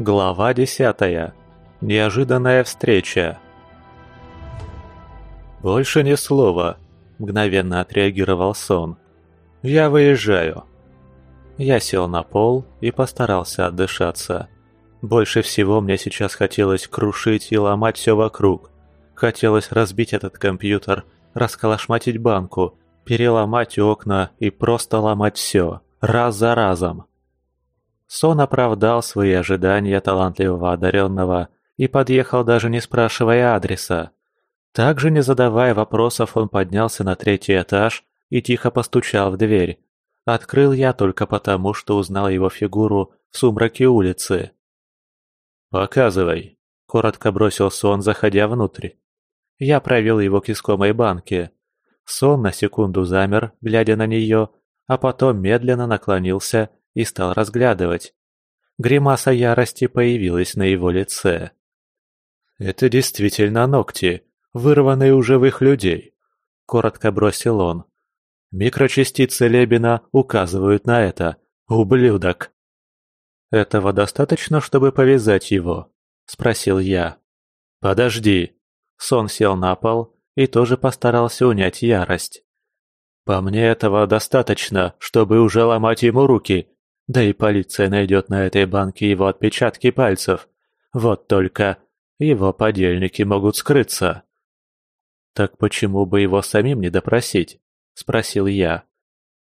Глава десятая. Неожиданная встреча. «Больше ни слова», – мгновенно отреагировал сон. «Я выезжаю». Я сел на пол и постарался отдышаться. Больше всего мне сейчас хотелось крушить и ломать все вокруг. Хотелось разбить этот компьютер, расколошматить банку, переломать окна и просто ломать все, раз за разом. Сон оправдал свои ожидания талантливого одаренного и подъехал даже не спрашивая адреса. Также не задавая вопросов, он поднялся на третий этаж и тихо постучал в дверь. Открыл я только потому, что узнал его фигуру в сумраке улицы. «Показывай», — коротко бросил сон, заходя внутрь. Я провел его к искомой банке. Сон на секунду замер, глядя на нее, а потом медленно наклонился и стал разглядывать. Гримаса ярости появилась на его лице. «Это действительно ногти, вырванные у живых людей», — коротко бросил он. «Микрочастицы Лебина указывают на это. Ублюдок!» «Этого достаточно, чтобы повязать его?» — спросил я. «Подожди!» Сон сел на пол и тоже постарался унять ярость. «По мне этого достаточно, чтобы уже ломать ему руки да и полиция найдет на этой банке его отпечатки пальцев. Вот только его подельники могут скрыться. «Так почему бы его самим не допросить?» – спросил я.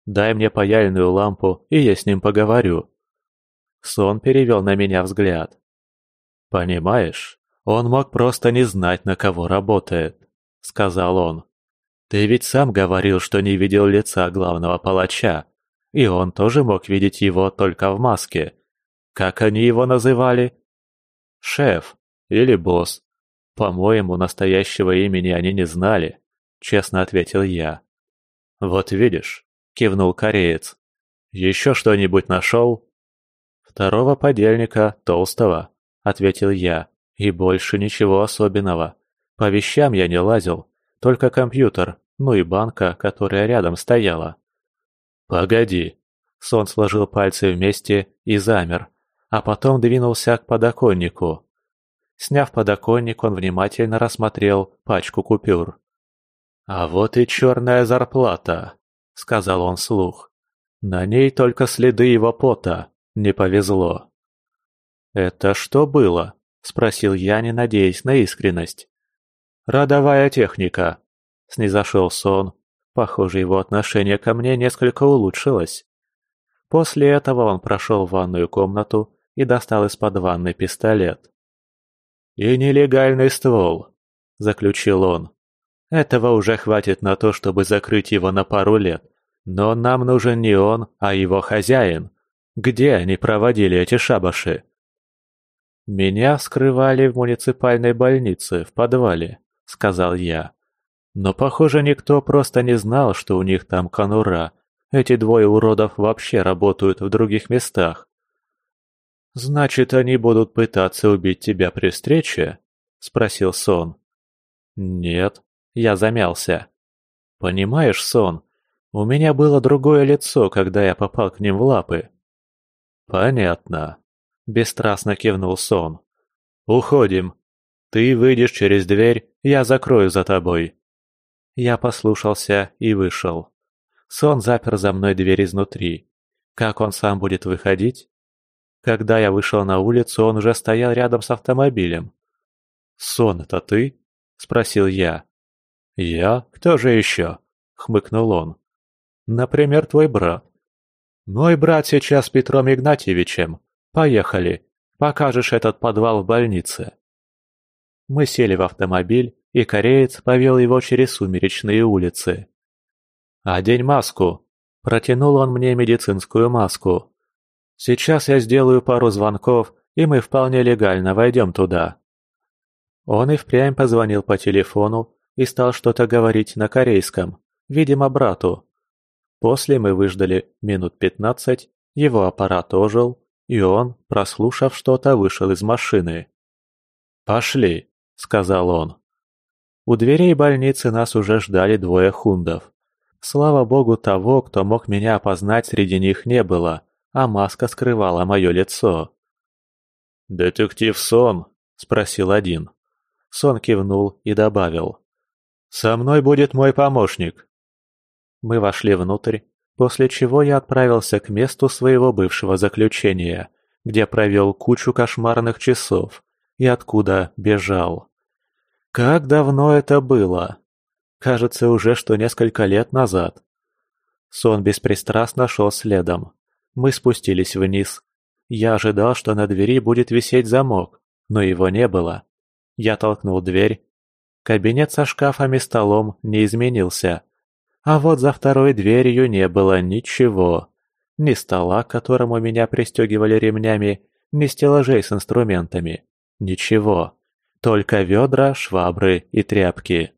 «Дай мне паяльную лампу, и я с ним поговорю». Сон перевел на меня взгляд. «Понимаешь, он мог просто не знать, на кого работает», – сказал он. «Ты ведь сам говорил, что не видел лица главного палача. И он тоже мог видеть его только в маске. Как они его называли? Шеф или босс. По-моему, настоящего имени они не знали, честно ответил я. Вот видишь, кивнул кореец. Еще что-нибудь нашел? Второго подельника, толстого, ответил я. И больше ничего особенного. По вещам я не лазил, только компьютер, ну и банка, которая рядом стояла. «Погоди!» Сон сложил пальцы вместе и замер, а потом двинулся к подоконнику. Сняв подоконник, он внимательно рассмотрел пачку купюр. «А вот и черная зарплата», — сказал он вслух. «На ней только следы его пота. Не повезло». «Это что было?» — спросил я, не надеясь на искренность. «Родовая техника», — снизошел сон, Похоже, его отношение ко мне несколько улучшилось. После этого он прошел в ванную комнату и достал из-под ванны пистолет. «И нелегальный ствол», — заключил он. «Этого уже хватит на то, чтобы закрыть его на пару лет. Но нам нужен не он, а его хозяин. Где они проводили эти шабаши?» «Меня скрывали в муниципальной больнице, в подвале», — сказал я. Но, похоже, никто просто не знал, что у них там конура. Эти двое уродов вообще работают в других местах. «Значит, они будут пытаться убить тебя при встрече?» — спросил Сон. «Нет», — я замялся. «Понимаешь, Сон, у меня было другое лицо, когда я попал к ним в лапы». «Понятно», — бесстрастно кивнул Сон. «Уходим. Ты выйдешь через дверь, я закрою за тобой». Я послушался и вышел. Сон запер за мной дверь изнутри. Как он сам будет выходить? Когда я вышел на улицу, он уже стоял рядом с автомобилем. «Сон, это ты?» – спросил я. «Я? Кто же еще?» – хмыкнул он. «Например, твой брат». «Мой брат сейчас с Петром Игнатьевичем. Поехали. Покажешь этот подвал в больнице». Мы сели в автомобиль, и кореец повел его через сумеречные улицы. «Одень маску!» – протянул он мне медицинскую маску. «Сейчас я сделаю пару звонков, и мы вполне легально войдем туда». Он и впрямь позвонил по телефону и стал что-то говорить на корейском, видимо, брату. После мы выждали минут пятнадцать, его аппарат ожил, и он, прослушав что-то, вышел из машины. «Пошли», — сказал он. У дверей больницы нас уже ждали двое хундов. Слава богу, того, кто мог меня опознать, среди них не было, а маска скрывала мое лицо. «Детектив Сон?» – спросил один. Сон кивнул и добавил. «Со мной будет мой помощник». Мы вошли внутрь, после чего я отправился к месту своего бывшего заключения, где провел кучу кошмарных часов и откуда бежал. Как давно это было? Кажется, уже что несколько лет назад. Сон беспристрастно шел следом. Мы спустились вниз. Я ожидал, что на двери будет висеть замок, но его не было. Я толкнул дверь. Кабинет со шкафами и столом не изменился. А вот за второй дверью не было ничего. Ни стола, к которому меня пристегивали ремнями, ни стеллажей с инструментами. Ничего. Только ведра, швабры и тряпки.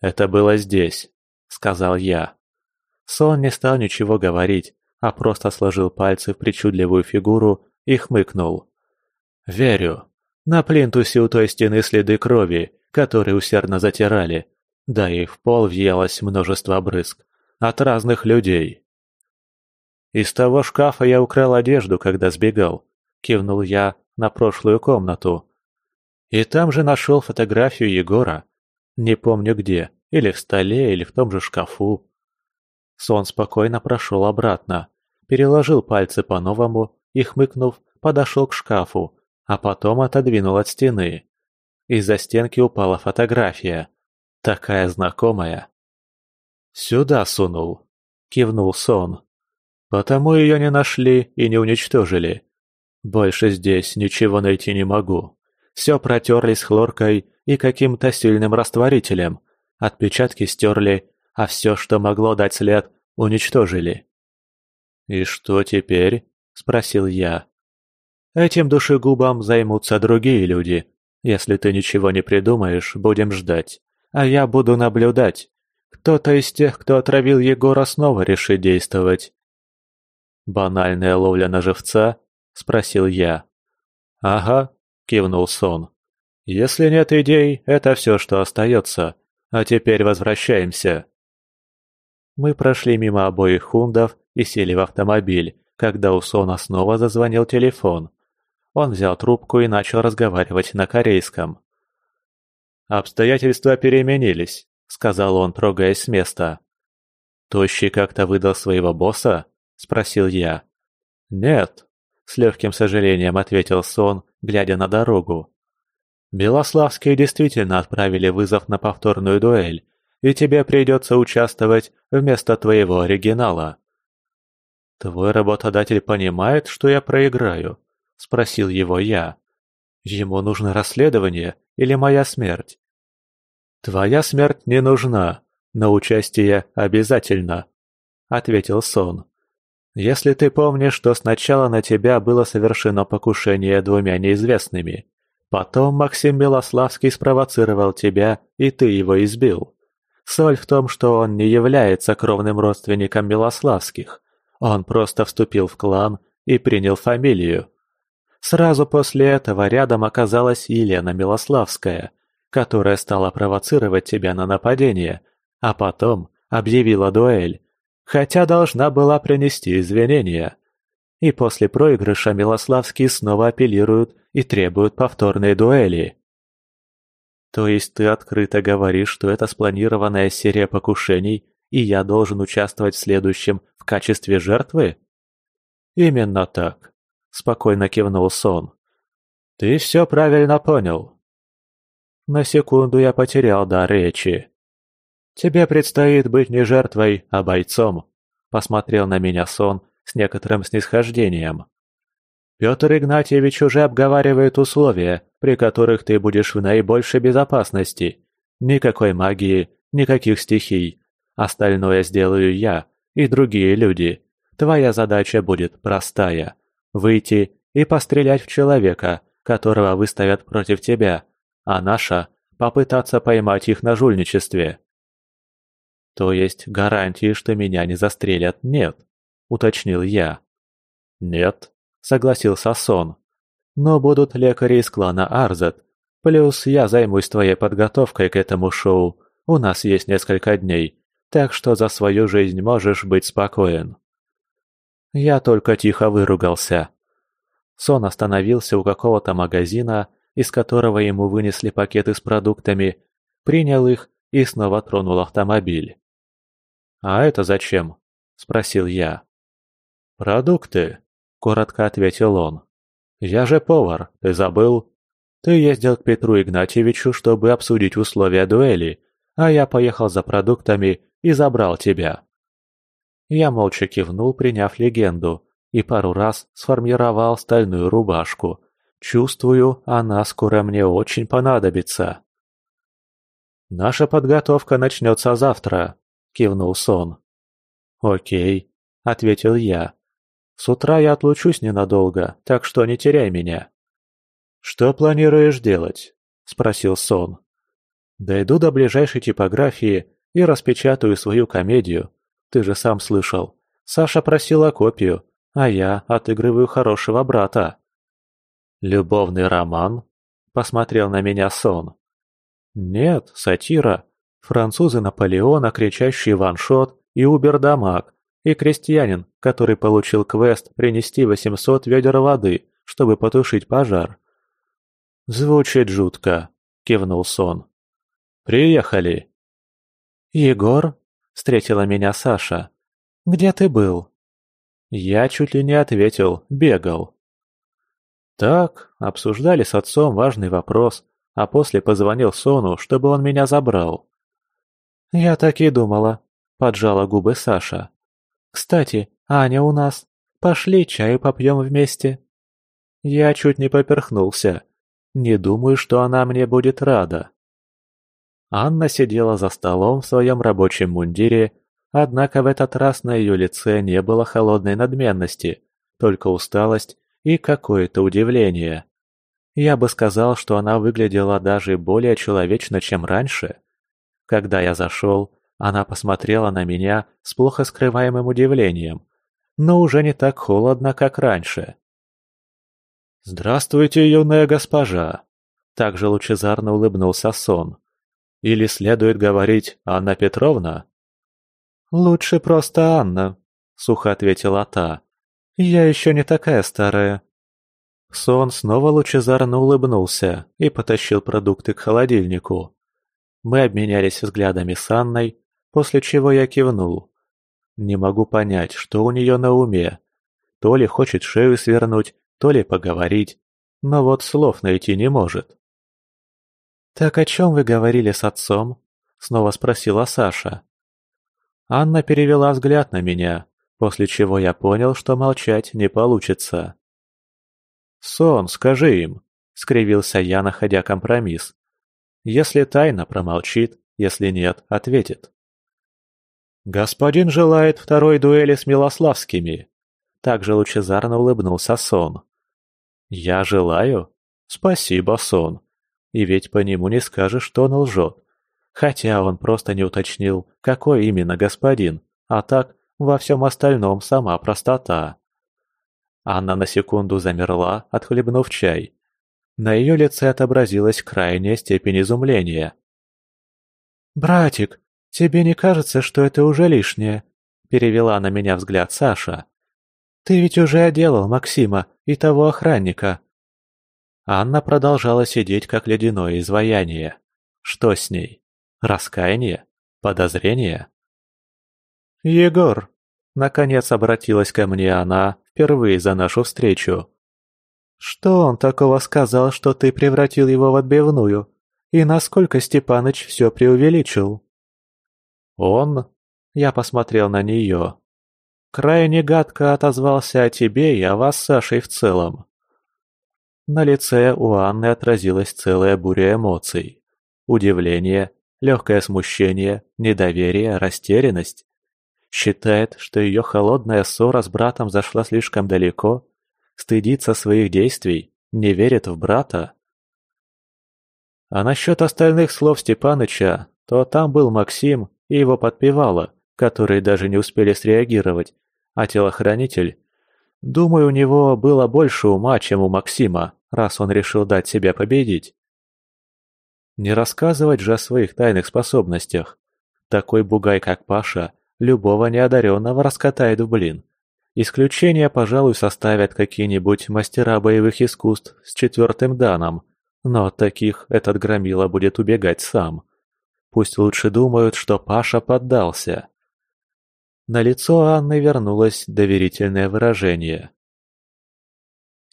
«Это было здесь», — сказал я. Сон не стал ничего говорить, а просто сложил пальцы в причудливую фигуру и хмыкнул. «Верю. На плинтусе у той стены следы крови, которые усердно затирали. Да и в пол въелось множество брызг. От разных людей». «Из того шкафа я украл одежду, когда сбегал», — кивнул я на прошлую комнату. «И там же нашел фотографию Егора. Не помню где, или в столе, или в том же шкафу. Сон спокойно прошел обратно, переложил пальцы по-новому и, хмыкнув, подошел к шкафу, а потом отодвинул от стены. Из-за стенки упала фотография. Такая знакомая. «Сюда сунул», — кивнул Сон. «Потому ее не нашли и не уничтожили. Больше здесь ничего найти не могу. Все протерли с хлоркой и каким-то сильным растворителем. Отпечатки стерли, а все, что могло дать след, уничтожили. «И что теперь?» – спросил я. «Этим душегубом займутся другие люди. Если ты ничего не придумаешь, будем ждать. А я буду наблюдать. Кто-то из тех, кто отравил Егора, снова решит действовать». «Банальная ловля на живца?» – спросил я. «Ага», – кивнул Сон. «Если нет идей, это все, что остается. А теперь возвращаемся». Мы прошли мимо обоих хундов и сели в автомобиль, когда у Сона снова зазвонил телефон. Он взял трубку и начал разговаривать на корейском. «Обстоятельства переменились», — сказал он, трогаясь с места. «Тощий как-то выдал своего босса?» — спросил я. «Нет», — с легким сожалением ответил Сон, глядя на дорогу. Белославские действительно отправили вызов на повторную дуэль, и тебе придется участвовать вместо твоего оригинала. «Твой работодатель понимает, что я проиграю?» – спросил его я. «Ему нужно расследование или моя смерть?» «Твоя смерть не нужна, но участие обязательно», – ответил Сон. «Если ты помнишь, что сначала на тебя было совершено покушение двумя неизвестными, потом Максим Белославский спровоцировал тебя, и ты его избил. Соль в том, что он не является кровным родственником Милославских. Он просто вступил в клан и принял фамилию. Сразу после этого рядом оказалась Елена Милославская, которая стала провоцировать тебя на нападение, а потом объявила дуэль, хотя должна была принести извинения. И после проигрыша Милославские снова апеллируют и требуют повторной дуэли. То есть ты открыто говоришь, что это спланированная серия покушений, и я должен участвовать в следующем в качестве жертвы? Именно так, спокойно кивнул Сон. Ты все правильно понял. На секунду я потерял дар речи. Тебе предстоит быть не жертвой, а бойцом, посмотрел на меня Сон с некоторым снисхождением. Петр Игнатьевич уже обговаривает условия, при которых ты будешь в наибольшей безопасности. Никакой магии, никаких стихий. Остальное сделаю я и другие люди. Твоя задача будет простая – выйти и пострелять в человека, которого выставят против тебя, а наша – попытаться поймать их на жульничестве. То есть гарантии, что меня не застрелят, нет, уточнил я. Нет, согласился Сон. Но будут лекари из клана Арзет. Плюс я займусь твоей подготовкой к этому шоу. У нас есть несколько дней, так что за свою жизнь можешь быть спокоен. Я только тихо выругался. Сон остановился у какого-то магазина, из которого ему вынесли пакеты с продуктами, принял их и снова тронул автомобиль. «А это зачем?» – спросил я. «Продукты», – коротко ответил он. «Я же повар, ты забыл? Ты ездил к Петру Игнатьевичу, чтобы обсудить условия дуэли, а я поехал за продуктами и забрал тебя». Я молча кивнул, приняв легенду, и пару раз сформировал стальную рубашку. Чувствую, она скоро мне очень понадобится. «Наша подготовка начнется завтра», — кивнул сон. «Окей», — ответил я. «С утра я отлучусь ненадолго, так что не теряй меня». «Что планируешь делать?» — спросил сон. «Дойду до ближайшей типографии и распечатаю свою комедию. Ты же сам слышал. Саша просила копию, а я отыгрываю хорошего брата». «Любовный роман?» — посмотрел на меня сон. Нет, сатира. Французы Наполеона, кричащий ваншот и убердамаг, и крестьянин, который получил квест принести 800 ведер воды, чтобы потушить пожар. «Звучит жутко», — кивнул сон. «Приехали». «Егор?» — встретила меня Саша. «Где ты был?» Я чуть ли не ответил, бегал. Так, обсуждали с отцом важный вопрос, а после позвонил Сону, чтобы он меня забрал. «Я так и думала», — поджала губы Саша. «Кстати, Аня у нас. Пошли чаю попьем вместе». Я чуть не поперхнулся. Не думаю, что она мне будет рада. Анна сидела за столом в своем рабочем мундире, однако в этот раз на ее лице не было холодной надменности, только усталость и какое-то удивление. Я бы сказал, что она выглядела даже более человечно, чем раньше. Когда я зашел, она посмотрела на меня с плохо скрываемым удивлением, но уже не так холодно, как раньше. «Здравствуйте, юная госпожа!» Также лучезарно улыбнулся сон. «Или следует говорить Анна Петровна?» «Лучше просто Анна», — сухо ответила та. «Я еще не такая старая». Сон снова лучезарно улыбнулся и потащил продукты к холодильнику. Мы обменялись взглядами с Анной, после чего я кивнул. Не могу понять, что у нее на уме. То ли хочет шею свернуть, то ли поговорить, но вот слов найти не может. «Так о чем вы говорили с отцом?» — снова спросила Саша. Анна перевела взгляд на меня, после чего я понял, что молчать не получится. «Сон, скажи им», — скривился я, находя компромисс. «Если тайна, промолчит, если нет, ответит». «Господин желает второй дуэли с Милославскими», — также лучезарно улыбнулся Сон. «Я желаю? Спасибо, Сон. И ведь по нему не скажешь, что он лжет. Хотя он просто не уточнил, какой именно господин, а так во всем остальном сама простота». Анна на секунду замерла, отхлебнув чай. На ее лице отобразилась крайняя степень изумления. «Братик, тебе не кажется, что это уже лишнее?» Перевела на меня взгляд Саша. «Ты ведь уже оделал Максима и того охранника». Анна продолжала сидеть, как ледяное изваяние. Что с ней? Раскаяние? Подозрение? «Егор!» Наконец обратилась ко мне она, впервые за нашу встречу. «Что он такого сказал, что ты превратил его в отбивную? И насколько Степаныч все преувеличил?» «Он?» Я посмотрел на нее. «Крайне гадко отозвался о тебе и о вас Сашей в целом». На лице у Анны отразилась целая буря эмоций. Удивление, легкое смущение, недоверие, растерянность. Считает, что ее холодная ссора с братом зашла слишком далеко? Стыдится своих действий? Не верит в брата? А насчет остальных слов Степаныча, то там был Максим и его подпевала, которые даже не успели среагировать, а телохранитель... Думаю, у него было больше ума, чем у Максима, раз он решил дать себя победить. Не рассказывать же о своих тайных способностях. Такой бугай, как Паша, любого неодаренного раскатает в блин. Исключение, пожалуй, составят какие-нибудь мастера боевых искусств с четвертым даном, но от таких этот громила будет убегать сам. Пусть лучше думают, что Паша поддался. На лицо Анны вернулось доверительное выражение.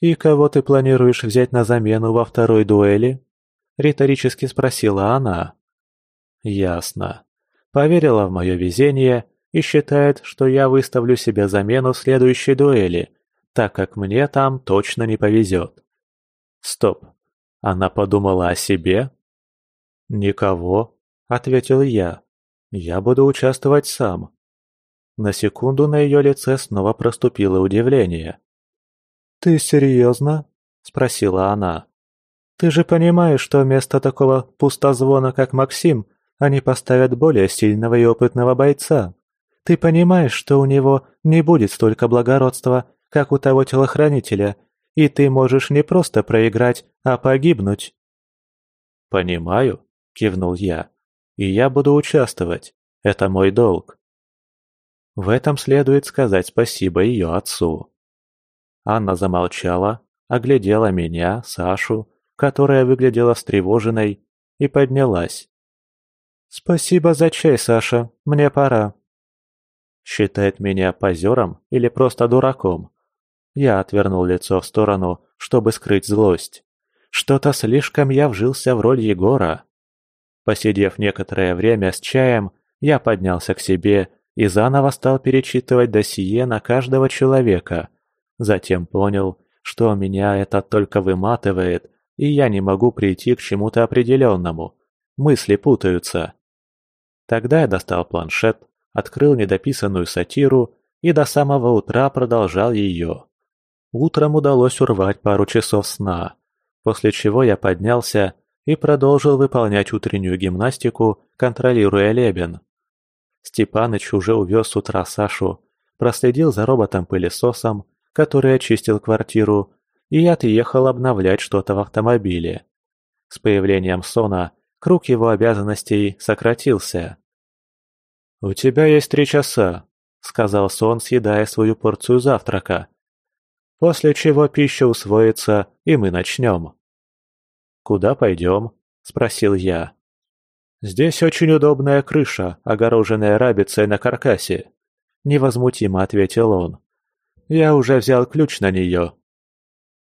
«И кого ты планируешь взять на замену во второй дуэли?» — риторически спросила она. «Ясно. Поверила в мое везение и считает, что я выставлю себе замену в следующей дуэли, так как мне там точно не повезет. Стоп. Она подумала о себе? Никого, ответил я. Я буду участвовать сам. На секунду на ее лице снова проступило удивление. «Ты серьезно?» – спросила она. «Ты же понимаешь, что вместо такого пустозвона, как Максим, они поставят более сильного и опытного бойца?» Ты понимаешь, что у него не будет столько благородства, как у того телохранителя, и ты можешь не просто проиграть, а погибнуть». «Понимаю», — кивнул я, — «и я буду участвовать. Это мой долг». В этом следует сказать спасибо ее отцу. Анна замолчала, оглядела меня, Сашу, которая выглядела встревоженной, и поднялась. «Спасибо за чай, Саша, мне пора». Считает меня позером или просто дураком? Я отвернул лицо в сторону, чтобы скрыть злость. Что-то слишком я вжился в роль Егора. Посидев некоторое время с чаем, я поднялся к себе и заново стал перечитывать досье на каждого человека. Затем понял, что меня это только выматывает, и я не могу прийти к чему-то определенному. Мысли путаются. Тогда я достал планшет, открыл недописанную сатиру и до самого утра продолжал ее. Утром удалось урвать пару часов сна, после чего я поднялся и продолжил выполнять утреннюю гимнастику, контролируя Лебен. Степаныч уже увез с утра Сашу, проследил за роботом-пылесосом, который очистил квартиру, и отъехал обновлять что-то в автомобиле. С появлением Сона круг его обязанностей сократился. «У тебя есть три часа», — сказал Сон, съедая свою порцию завтрака. «После чего пища усвоится, и мы начнем». «Куда пойдем?» — спросил я. «Здесь очень удобная крыша, огороженная рабицей на каркасе», — невозмутимо ответил он. «Я уже взял ключ на нее».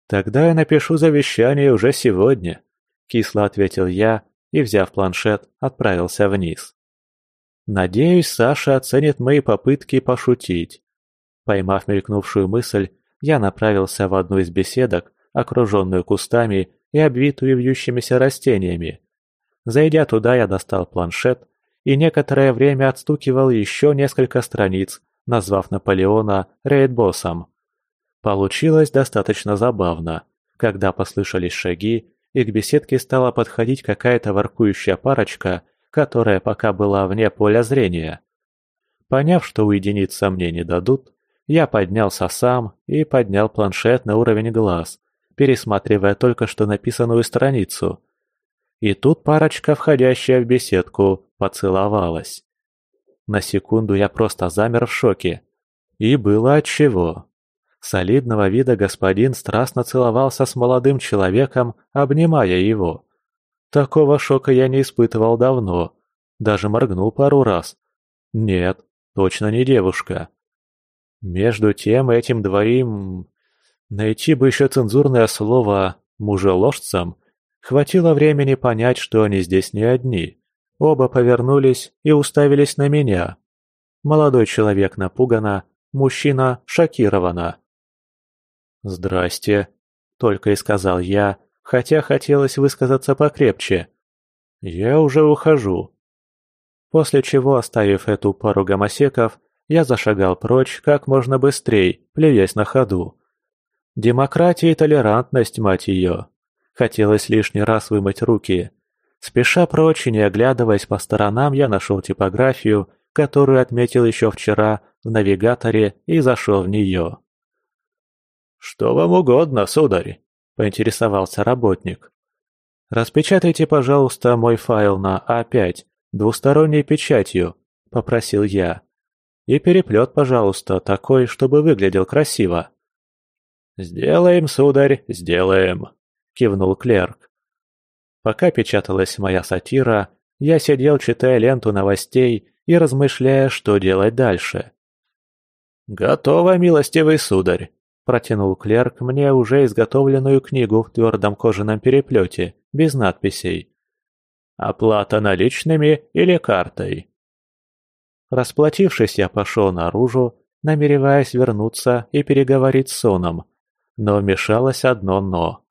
«Тогда я напишу завещание уже сегодня», — кисло ответил я и, взяв планшет, отправился вниз. Надеюсь, Саша оценит мои попытки пошутить. Поймав мелькнувшую мысль, я направился в одну из беседок, окруженную кустами и обвитую вьющимися растениями. Зайдя туда, я достал планшет и некоторое время отстукивал еще несколько страниц, назвав Наполеона рейдбоссом. Получилось достаточно забавно, когда послышались шаги, и к беседке стала подходить какая-то воркующая парочка которая пока была вне поля зрения. Поняв, что уединиться мне не дадут, я поднялся сам и поднял планшет на уровень глаз, пересматривая только что написанную страницу. И тут парочка, входящая в беседку, поцеловалась. На секунду я просто замер в шоке. И было отчего. Солидного вида господин страстно целовался с молодым человеком, обнимая его. Такого шока я не испытывал давно. Даже моргнул пару раз. Нет, точно не девушка. Между тем этим двоим... Найти бы еще цензурное слово «мужеложцам» хватило времени понять, что они здесь не одни. Оба повернулись и уставились на меня. Молодой человек напуганно, мужчина шокированно. «Здрасте», — только и сказал я, хотя хотелось высказаться покрепче. «Я уже ухожу». После чего, оставив эту пару гомосеков, я зашагал прочь как можно быстрее, плевясь на ходу. Демократия и толерантность, мать ее. Хотелось лишний раз вымыть руки. Спеша прочь и не оглядываясь по сторонам, я нашел типографию, которую отметил еще вчера в навигаторе и зашел в нее. «Что вам угодно, сударь?» – поинтересовался работник. «Распечатайте, пожалуйста, мой файл на А5 двусторонней печатью», – попросил я. И переплет, пожалуйста, такой, чтобы выглядел красиво. «Сделаем, сударь, сделаем», — кивнул клерк. Пока печаталась моя сатира, я сидел, читая ленту новостей и размышляя, что делать дальше. «Готово, милостивый сударь», — протянул клерк мне уже изготовленную книгу в твердом кожаном переплете, без надписей. «Оплата наличными или картой?» Расплатившись, я пошел наружу, намереваясь вернуться и переговорить с Соном. Но вмешалось одно «но».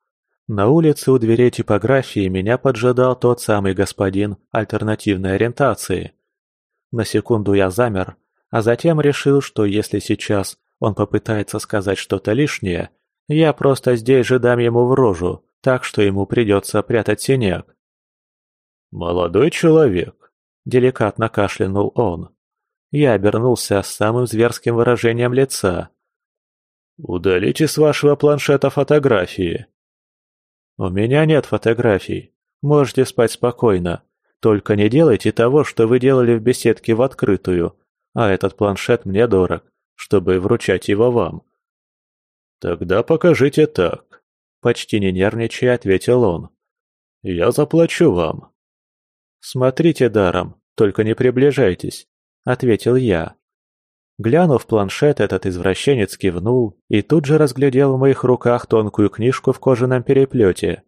На улице у дверей типографии меня поджидал тот самый господин альтернативной ориентации. На секунду я замер, а затем решил, что если сейчас он попытается сказать что-то лишнее, я просто здесь же дам ему в рожу, так что ему придется прятать синяк. «Молодой человек», — деликатно кашлянул он. Я обернулся с самым зверским выражением лица. «Удалите с вашего планшета фотографии». «У меня нет фотографий. Можете спать спокойно. Только не делайте того, что вы делали в беседке в открытую. А этот планшет мне дорог, чтобы вручать его вам». «Тогда покажите так», — почти не нервничая ответил он. «Я заплачу вам». «Смотрите даром, только не приближайтесь. — ответил я. Глянув планшет, этот извращенец кивнул и тут же разглядел в моих руках тонкую книжку в кожаном переплете.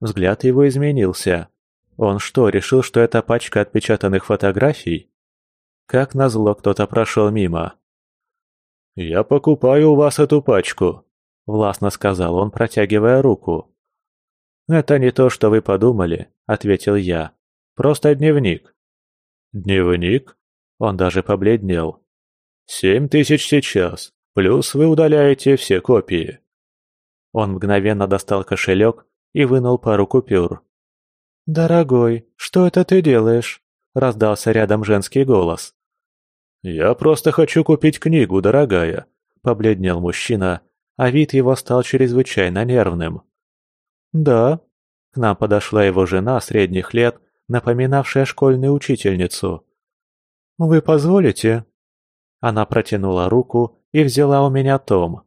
Взгляд его изменился. Он что, решил, что это пачка отпечатанных фотографий? Как назло, кто-то прошел мимо. «Я покупаю у вас эту пачку», — властно сказал он, протягивая руку. «Это не то, что вы подумали», — ответил я. «Просто дневник». «Дневник?» Он даже побледнел. «Семь тысяч сейчас, плюс вы удаляете все копии». Он мгновенно достал кошелек и вынул пару купюр. «Дорогой, что это ты делаешь?» – раздался рядом женский голос. «Я просто хочу купить книгу, дорогая», – побледнел мужчина, а вид его стал чрезвычайно нервным. «Да». К нам подошла его жена средних лет, напоминавшая школьную учительницу. «Вы позволите?» Она протянула руку и взяла у меня том.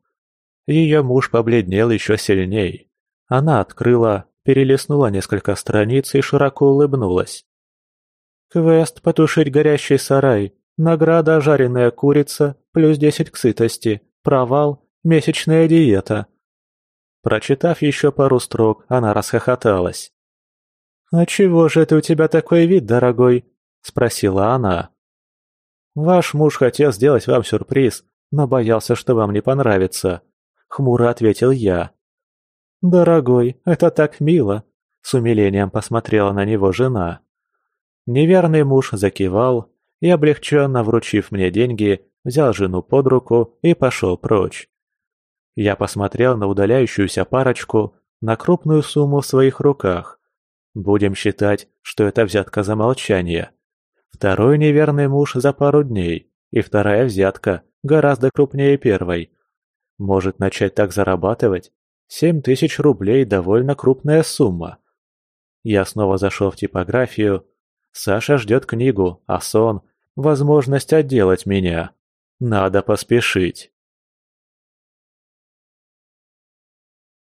Ее муж побледнел еще сильней. Она открыла, перелистнула несколько страниц и широко улыбнулась. «Квест «Потушить горящий сарай», награда «Жареная курица», плюс десять к сытости, провал, месячная диета». Прочитав еще пару строк, она расхохоталась. «А чего же это у тебя такой вид, дорогой?» – спросила она. «Ваш муж хотел сделать вам сюрприз, но боялся, что вам не понравится», — хмуро ответил я. «Дорогой, это так мило», — с умилением посмотрела на него жена. Неверный муж закивал и, облегченно вручив мне деньги, взял жену под руку и пошел прочь. Я посмотрел на удаляющуюся парочку, на крупную сумму в своих руках. Будем считать, что это взятка за молчание. Второй неверный муж за пару дней, и вторая взятка гораздо крупнее первой. Может начать так зарабатывать? Семь тысяч рублей – довольно крупная сумма. Я снова зашел в типографию. Саша ждет книгу, а сон – возможность отделать меня. Надо поспешить.